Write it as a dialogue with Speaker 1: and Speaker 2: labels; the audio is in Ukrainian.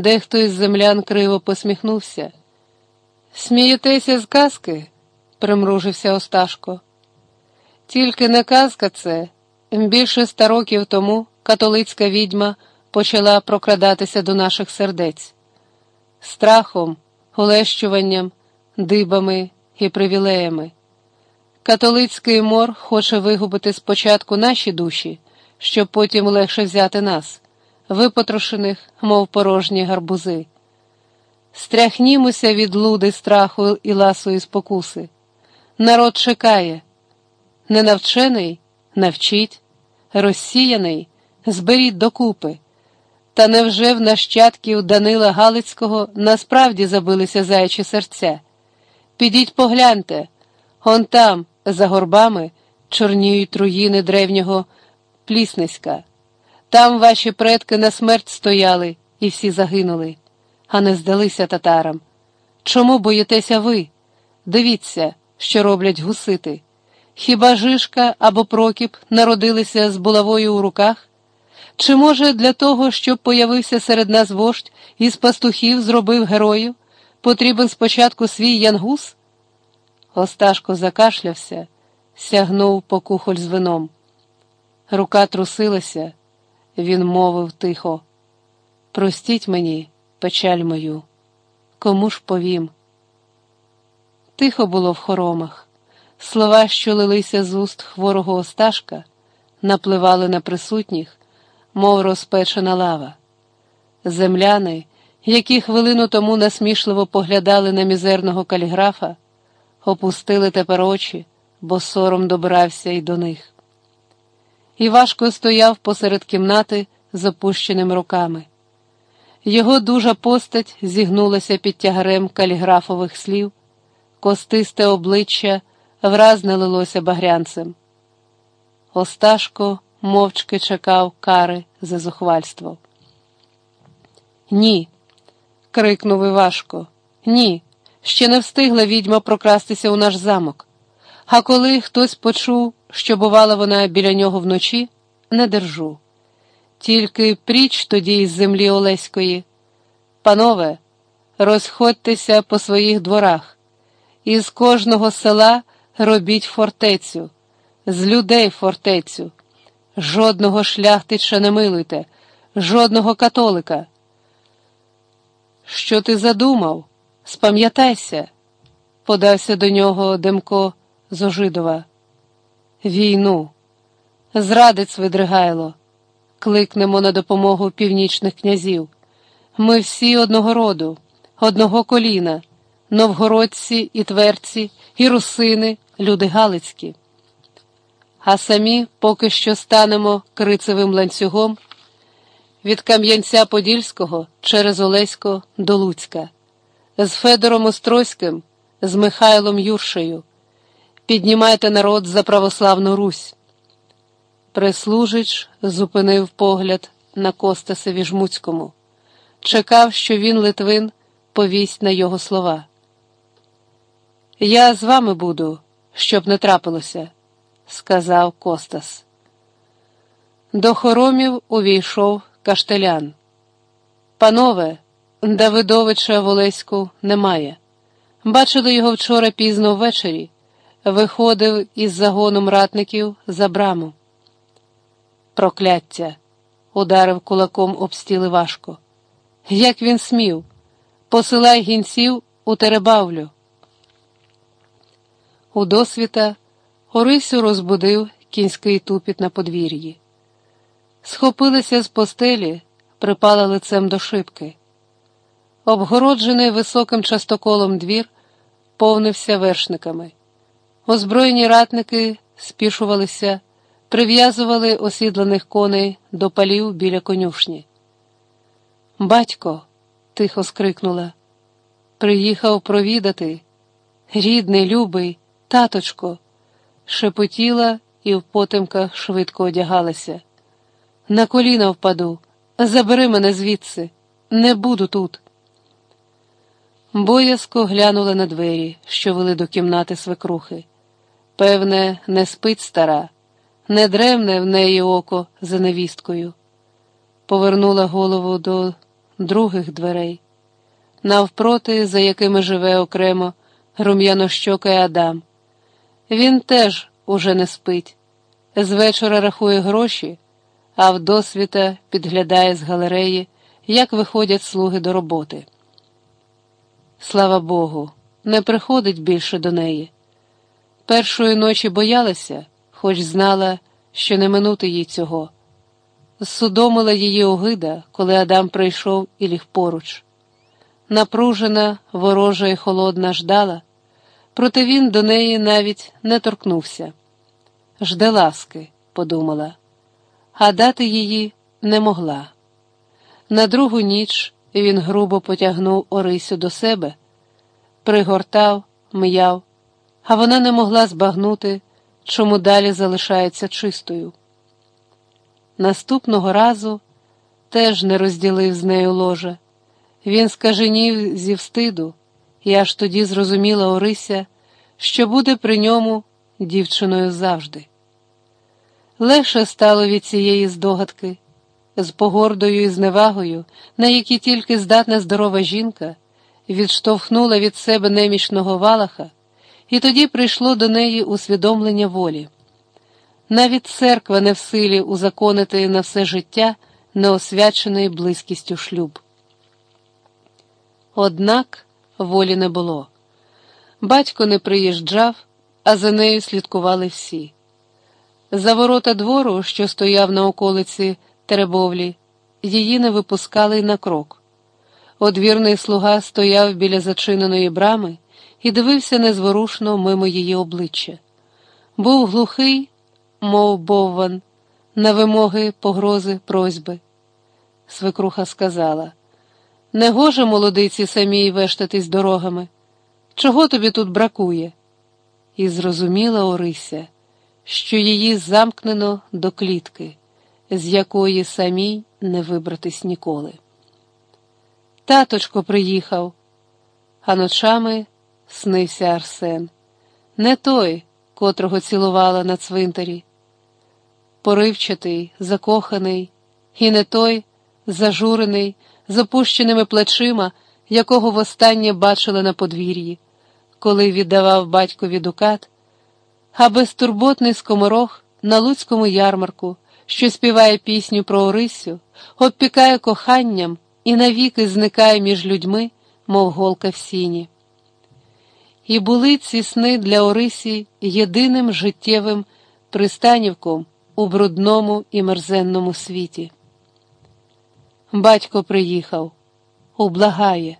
Speaker 1: Дехто із землян криво посміхнувся. Смієтеся з казки? примружився Осташко. Тільки не казка це. Більше ста років тому католицька відьма почала прокрадатися до наших сердець страхом, олещуванням, дибами і привілеями. Католицький мор хоче вигубити спочатку наші душі, щоб потім легше взяти нас, випотрошених, мов порожні гарбузи. Стряхнімося від луди страху і ласої спокуси. Народ чекає. Ненавчений навчіть, розсіяний, зберіть докупи. Та невже в нащадків Данила Галицького насправді забилися заячі серця? Підіть погляньте, он там, за горбами, чорніють руїни древнього Плісниська. Там ваші предки на смерть стояли і всі загинули, а не здалися татарам. Чому боїтеся ви? Дивіться, що роблять гусити. Хіба Жишка або Прокіп народилися з булавою у руках? Чи, може, для того, щоб появився серед нас вождь і з пастухів зробив герою, потрібен спочатку свій янгус? Осташко закашлявся, сягнув по кухоль з вином. Рука трусилася, він мовив тихо. Простіть мені, печаль мою, кому ж повім? Тихо було в хоромах. Слова, що лилися з уст хворого Осташка, напливали на присутніх, мов розпечена лава. Земляни, які хвилину тому насмішливо поглядали на мізерного каліграфа, опустили тепер очі, бо сором добрався й до них. І важко стояв посеред кімнати з опущеними руками. Його дужа постать зігнулася під тягарем каліграфових слів, костисте обличчя враз налилося багрянцем. Осташко мовчки чекав кари за зухвальство. Ні, крикнув Івашко. Ні, ще не встигла відьма прокрастися у наш замок. А коли хтось почув, що бувала вона біля нього вночі, не держу. Тільки пріч тоді із землі Олеської. Панове, розходьтеся по своїх дворах, із кожного села робіть фортецю, з людей фортецю. Жодного шляхтича не милуйте, жодного католика. Що ти задумав? Спам'ятайся, подався до нього Демко з Ожидова. Війну, зрадець видригайло, кликнемо на допомогу північних князів. Ми всі одного роду, одного коліна, новгородці і тверці, і русини, люди Галицькі. А самі поки що станемо крицевим ланцюгом від Кам'янця Подільського через Олесько до Луцька, з Федором Острозьким, з Михайлом Юршею. Піднімайте народ за православну Русь. Прислужич зупинив погляд на Костасеві Жмуцькому, чекав, що він, Литвин, повість на його слова. Я з вами буду, щоб не трапилося, сказав Костас. До хоромів увійшов каштелян. Панове, Давидовича в Олеську немає. Бачили його вчора пізно ввечері. Виходив із загоном ратників за браму. Прокляття, ударив кулаком об стіли важко. Як він смів, посилай гінців у Теребавлю. У досвіта Орисю розбудив кінський тупіт на подвір'ї. Схопилися з постелі, припала лицем до шибки. Обгороджений високим частоколом двір повнився вершниками. Озброєні ратники спішувалися, прив'язували осідланих коней до палів біля конюшні. Батько, тихо скрикнула, приїхав провідати. Рідний, любий, таточко, шепотіла і в потемках швидко одягалася. На коліна впаду, забери мене звідси, не буду тут. Боязко глянула на двері, що вели до кімнати свекрухи. Певне, не спить стара, не дремне в неї око за невісткою. Повернула голову до других дверей. Навпроти, за якими живе окремо рум'янощокий Адам. Він теж уже не спить. З вечора рахує гроші, а вдосвіта підглядає з галереї, як виходять слуги до роботи. Слава Богу, не приходить більше до неї. Першої ночі боялася, хоч знала, що не минути їй цього. Судомила її огида, коли Адам прийшов і ліг поруч. Напружена, ворожа і холодна ждала, проте він до неї навіть не торкнувся. Жде ласки, подумала, а дати її не могла. На другу ніч він грубо потягнув Орисю до себе, пригортав, м'яв, а вона не могла збагнути, чому далі залишається чистою. Наступного разу теж не розділив з нею ложе. Він скаженів зі встиду, і аж тоді зрозуміла Орися, що буде при ньому дівчиною завжди. Легше стало від цієї здогадки, з погордою і зневагою, на які тільки здатна здорова жінка, відштовхнула від себе немічного валаха, і тоді прийшло до неї усвідомлення волі. Навіть церква не в силі узаконити на все життя неосвяченої близькістю шлюб. Однак волі не було. Батько не приїжджав, а за нею слідкували всі. За ворота двору, що стояв на околиці Теребовлі, її не випускали й на крок. Одвірний слуга стояв біля зачиненої брами і дивився незворушно мимо її обличчя. Був глухий, мов бовван, на вимоги, погрози, просьби. Свекруха сказала не гоже молодиці самій вештатись дорогами. Чого тобі тут бракує? І зрозуміла Орися, що її замкнено до клітки, з якої самій не вибратись ніколи. Таточко приїхав, а ночами снився Арсен, не той, котрого цілувала на цвинтарі. Поривчатий, закоханий, і не той, зажурений, з опущеними плечима, якого востаннє бачила на подвір'ї, коли віддавав батькові дукат, а безтурботний скоморох на луцькому ярмарку, що співає пісню про Орисю, обпікає коханням і навіки зникає між людьми, мов голка в сіні. І були ці сни для Орисі єдиним життєвим пристанівком у брудному і мерзенному світі. Батько приїхав, ублагає.